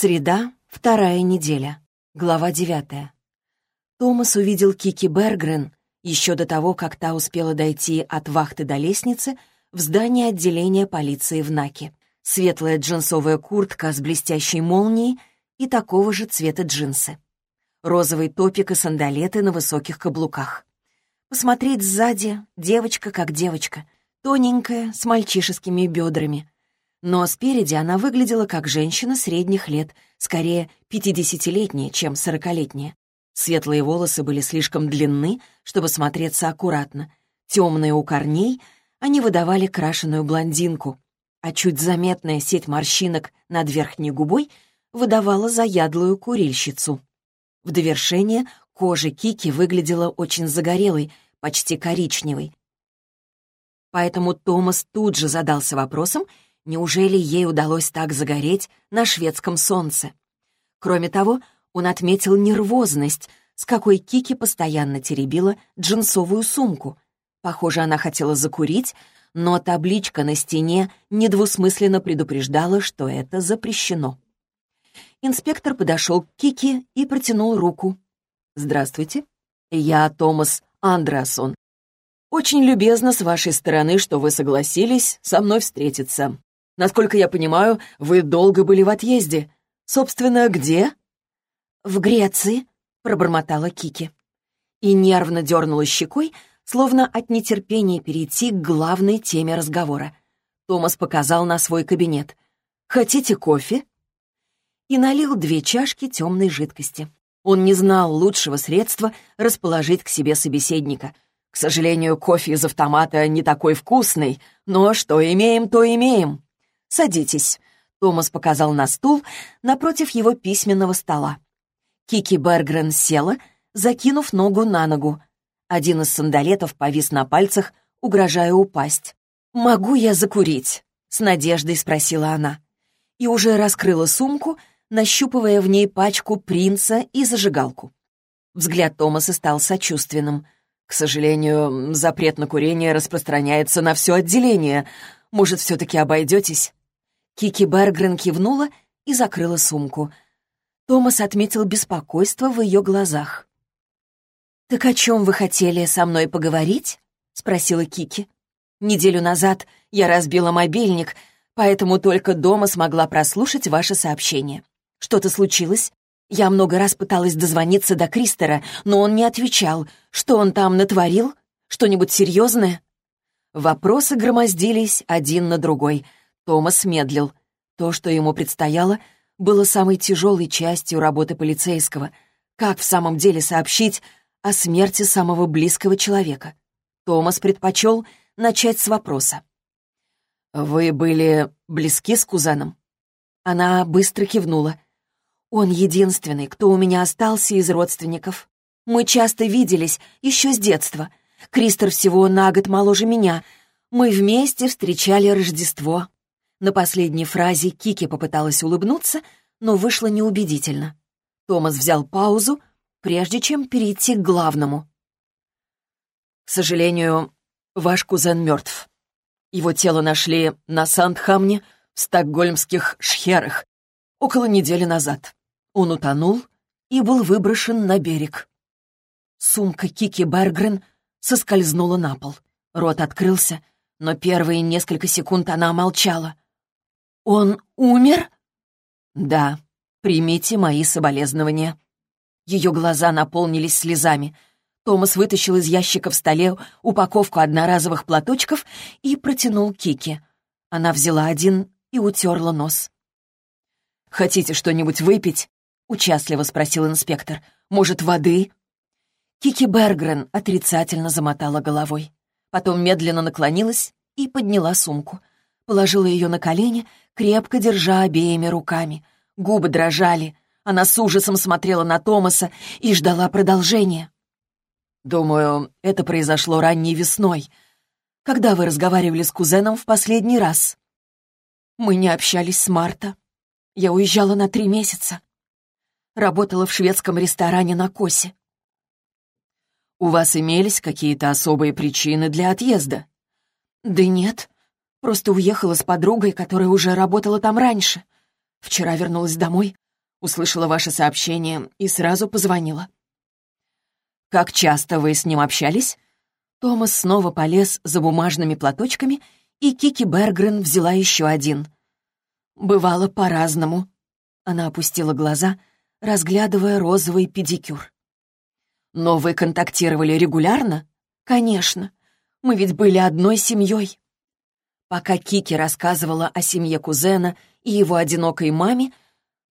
Среда, вторая неделя. Глава девятая. Томас увидел Кики Бергрен еще до того, как та успела дойти от вахты до лестницы в здание отделения полиции в Наке. Светлая джинсовая куртка с блестящей молнией и такого же цвета джинсы. Розовый топик и сандалеты на высоких каблуках. Посмотреть сзади девочка как девочка, тоненькая, с мальчишескими бедрами — но спереди она выглядела как женщина средних лет, скорее пятидесятилетняя, чем сорокалетняя. Светлые волосы были слишком длинны, чтобы смотреться аккуратно. Темные у корней, они выдавали крашеную блондинку, а чуть заметная сеть морщинок над верхней губой выдавала заядлую курильщицу. В довершение кожа Кики выглядела очень загорелой, почти коричневой. Поэтому Томас тут же задался вопросом, Неужели ей удалось так загореть на шведском солнце? Кроме того, он отметил нервозность, с какой Кики постоянно теребила джинсовую сумку. Похоже, она хотела закурить, но табличка на стене недвусмысленно предупреждала, что это запрещено. Инспектор подошел к Кики и протянул руку. «Здравствуйте, я Томас Андреасон. Очень любезно с вашей стороны, что вы согласились со мной встретиться. Насколько я понимаю, вы долго были в отъезде. Собственно, где?» «В Греции», — пробормотала Кики. И нервно дернула щекой, словно от нетерпения перейти к главной теме разговора. Томас показал на свой кабинет. «Хотите кофе?» И налил две чашки темной жидкости. Он не знал лучшего средства расположить к себе собеседника. К сожалению, кофе из автомата не такой вкусный, но что имеем, то имеем. «Садитесь», — Томас показал на стул напротив его письменного стола. Кики Бергрен села, закинув ногу на ногу. Один из сандалетов повис на пальцах, угрожая упасть. «Могу я закурить?» — с надеждой спросила она. И уже раскрыла сумку, нащупывая в ней пачку принца и зажигалку. Взгляд Томаса стал сочувственным. «К сожалению, запрет на курение распространяется на все отделение. Может, все-таки обойдетесь?» Кики Бергрен кивнула и закрыла сумку. Томас отметил беспокойство в ее глазах. «Так о чем вы хотели со мной поговорить?» — спросила Кики. «Неделю назад я разбила мобильник, поэтому только дома смогла прослушать ваше сообщение. Что-то случилось? Я много раз пыталась дозвониться до Кристера, но он не отвечал. Что он там натворил? Что-нибудь серьезное?» Вопросы громоздились один на другой — Томас медлил. То, что ему предстояло, было самой тяжелой частью работы полицейского. Как в самом деле сообщить о смерти самого близкого человека? Томас предпочел начать с вопроса. «Вы были близки с кузеном?» Она быстро кивнула. «Он единственный, кто у меня остался из родственников. Мы часто виделись, еще с детства. Кристер всего на год моложе меня. Мы вместе встречали Рождество. На последней фразе Кики попыталась улыбнуться, но вышло неубедительно. Томас взял паузу, прежде чем перейти к главному. «К сожалению, ваш кузен мертв. Его тело нашли на Сандхамне в стокгольмских шхерах около недели назад. Он утонул и был выброшен на берег. Сумка Кики Бергрен соскользнула на пол. Рот открылся, но первые несколько секунд она молчала. «Он умер?» «Да, примите мои соболезнования». Ее глаза наполнились слезами. Томас вытащил из ящика в столе упаковку одноразовых платочков и протянул Кике. Она взяла один и утерла нос. «Хотите что-нибудь выпить?» — участливо спросил инспектор. «Может, воды?» Кики Бергрен отрицательно замотала головой. Потом медленно наклонилась и подняла сумку. Положила ее на колени, крепко держа обеими руками. Губы дрожали. Она с ужасом смотрела на Томаса и ждала продолжения. «Думаю, это произошло ранней весной. Когда вы разговаривали с кузеном в последний раз?» «Мы не общались с марта. Я уезжала на три месяца. Работала в шведском ресторане на Косе. «У вас имелись какие-то особые причины для отъезда?» «Да нет. Просто уехала с подругой, которая уже работала там раньше. Вчера вернулась домой, Услышала ваше сообщение и сразу позвонила. Как часто вы с ним общались? Томас снова полез за бумажными платочками, и Кики Бергрен взяла еще один. Бывало по-разному. Она опустила глаза, разглядывая розовый педикюр. «Но вы контактировали регулярно?» «Конечно. Мы ведь были одной семьей». Пока Кики рассказывала о семье кузена и его одинокой маме,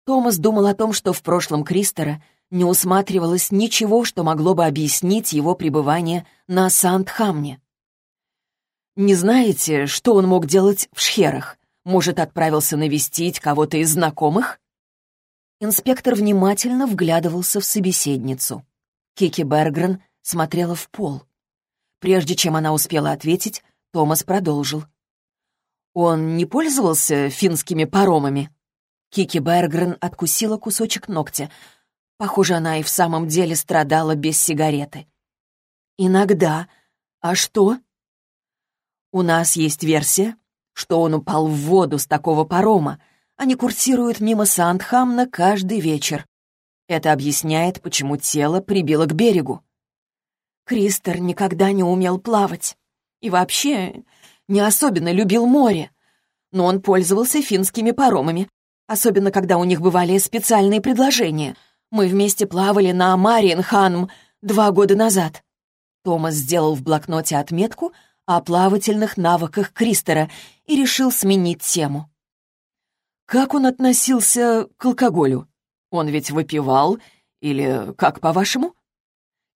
Томас думал о том, что в прошлом Кристера не усматривалось ничего, что могло бы объяснить его пребывание на Сандхамне. «Не знаете, что он мог делать в Шхерах? Может, отправился навестить кого-то из знакомых?» Инспектор внимательно вглядывался в собеседницу. Кики Бергрен смотрела в пол. Прежде чем она успела ответить, Томас продолжил. «Он не пользовался финскими паромами?» Кики Бергрен откусила кусочек ногтя. Похоже, она и в самом деле страдала без сигареты. «Иногда. А что?» «У нас есть версия, что он упал в воду с такого парома. Они курсируют мимо Сандхамна каждый вечер. Это объясняет, почему тело прибило к берегу. Кристер никогда не умел плавать. И вообще не особенно любил море. Но он пользовался финскими паромами, особенно когда у них бывали специальные предложения. Мы вместе плавали на Мариенханм два года назад. Томас сделал в блокноте отметку о плавательных навыках Кристера и решил сменить тему. Как он относился к алкоголю? Он ведь выпивал, или как, по-вашему?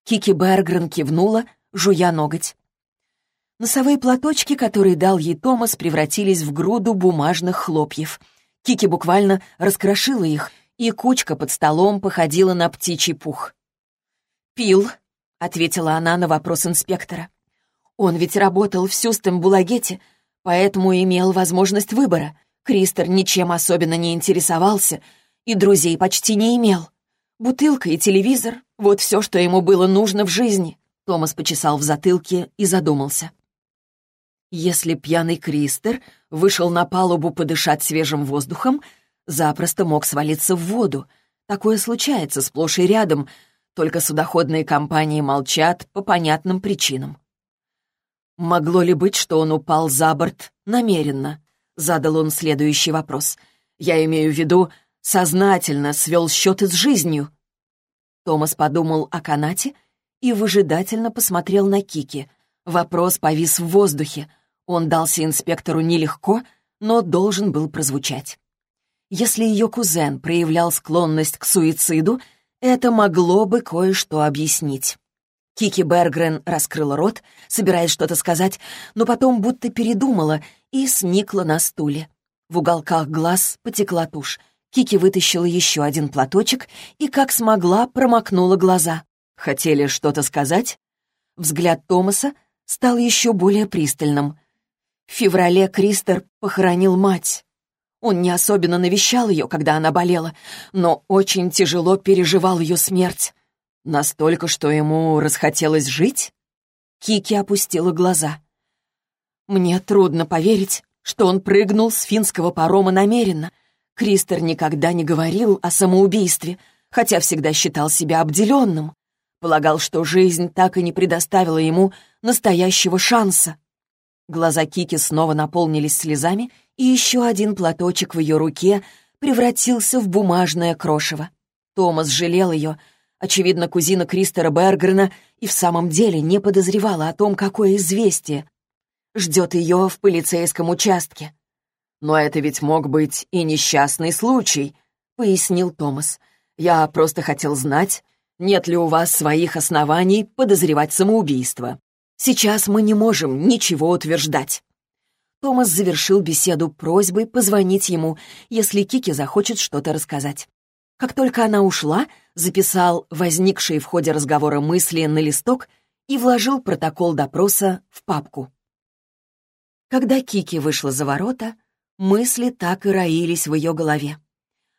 Кики Бергрен кивнула, жуя ноготь. Носовые платочки, которые дал ей Томас, превратились в груду бумажных хлопьев — Кики буквально раскрошила их, и кучка под столом походила на птичий пух. «Пил», — ответила она на вопрос инспектора. «Он ведь работал в Сюстем-Булагете, поэтому имел возможность выбора. Кристер ничем особенно не интересовался и друзей почти не имел. Бутылка и телевизор — вот все, что ему было нужно в жизни». Томас почесал в затылке и задумался. Если пьяный Кристер вышел на палубу подышать свежим воздухом, запросто мог свалиться в воду. Такое случается сплошь и рядом, только судоходные компании молчат по понятным причинам. «Могло ли быть, что он упал за борт намеренно?» — задал он следующий вопрос. «Я имею в виду, сознательно свел счеты с жизнью». Томас подумал о канате и выжидательно посмотрел на Кики. Вопрос повис в воздухе — он дался инспектору нелегко, но должен был прозвучать. Если ее кузен проявлял склонность к суициду, это могло бы кое-что объяснить. Кики Бергрен раскрыла рот, собираясь что-то сказать, но потом будто передумала и сникла на стуле. В уголках глаз потекла тушь. Кики вытащила еще один платочек и, как смогла, промокнула глаза. Хотели что-то сказать? Взгляд Томаса стал еще более пристальным. В феврале Кристер похоронил мать. Он не особенно навещал ее, когда она болела, но очень тяжело переживал ее смерть. Настолько, что ему расхотелось жить? Кики опустила глаза. Мне трудно поверить, что он прыгнул с финского парома намеренно. Кристер никогда не говорил о самоубийстве, хотя всегда считал себя обделенным. Полагал, что жизнь так и не предоставила ему настоящего шанса. Глаза Кики снова наполнились слезами, и еще один платочек в ее руке превратился в бумажное крошево. Томас жалел ее. Очевидно, кузина Кристера Бергрена и в самом деле не подозревала о том, какое известие ждет ее в полицейском участке. «Но это ведь мог быть и несчастный случай», — пояснил Томас. «Я просто хотел знать, нет ли у вас своих оснований подозревать самоубийство. Сейчас мы не можем ничего утверждать». Томас завершил беседу просьбой позвонить ему, если Кики захочет что-то рассказать. Как только она ушла, записал возникшие в ходе разговора мысли на листок и вложил протокол допроса в папку. Когда Кики вышла за ворота, мысли так и роились в ее голове.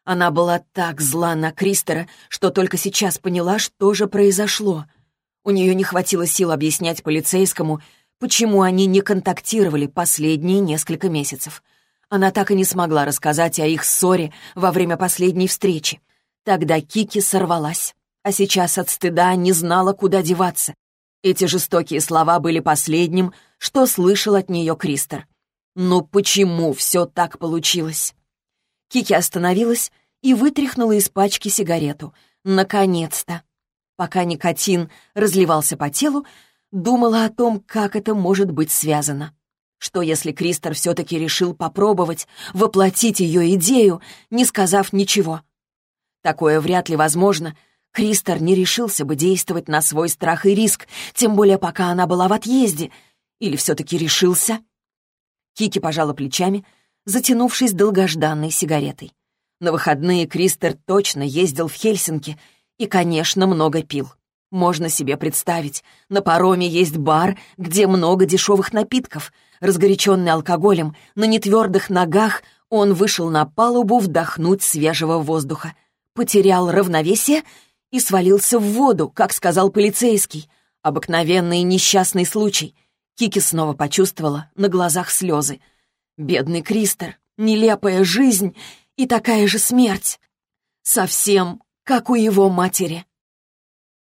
Она была так зла на Кристера, что только сейчас поняла, что же произошло — у нее не хватило сил объяснять полицейскому, почему они не контактировали последние несколько месяцев. Она так и не смогла рассказать о их ссоре во время последней встречи. Тогда Кики сорвалась, а сейчас от стыда не знала, куда деваться. Эти жестокие слова были последним, что слышал от нее Кристер. Но почему все так получилось? Кики остановилась и вытряхнула из пачки сигарету. Наконец-то! Пока никотин разливался по телу, думала о том, как это может быть связано. Что если Кристер все-таки решил попробовать воплотить ее идею, не сказав ничего? Такое вряд ли возможно. Кристер не решился бы действовать на свой страх и риск, тем более пока она была в отъезде. Или все-таки решился? Кики пожала плечами, затянувшись долгожданной сигаретой. На выходные Кристер точно ездил в Хельсинки и, конечно, много пил. Можно себе представить, на пароме есть бар, где много дешевых напитков. Разгоряченный алкоголем, на нетвердых ногах он вышел на палубу вдохнуть свежего воздуха. Потерял равновесие и свалился в воду, как сказал полицейский. Обыкновенный несчастный случай. Кики снова почувствовала на глазах слезы. Бедный Кристер, нелепая жизнь и такая же смерть. Совсем как у его матери.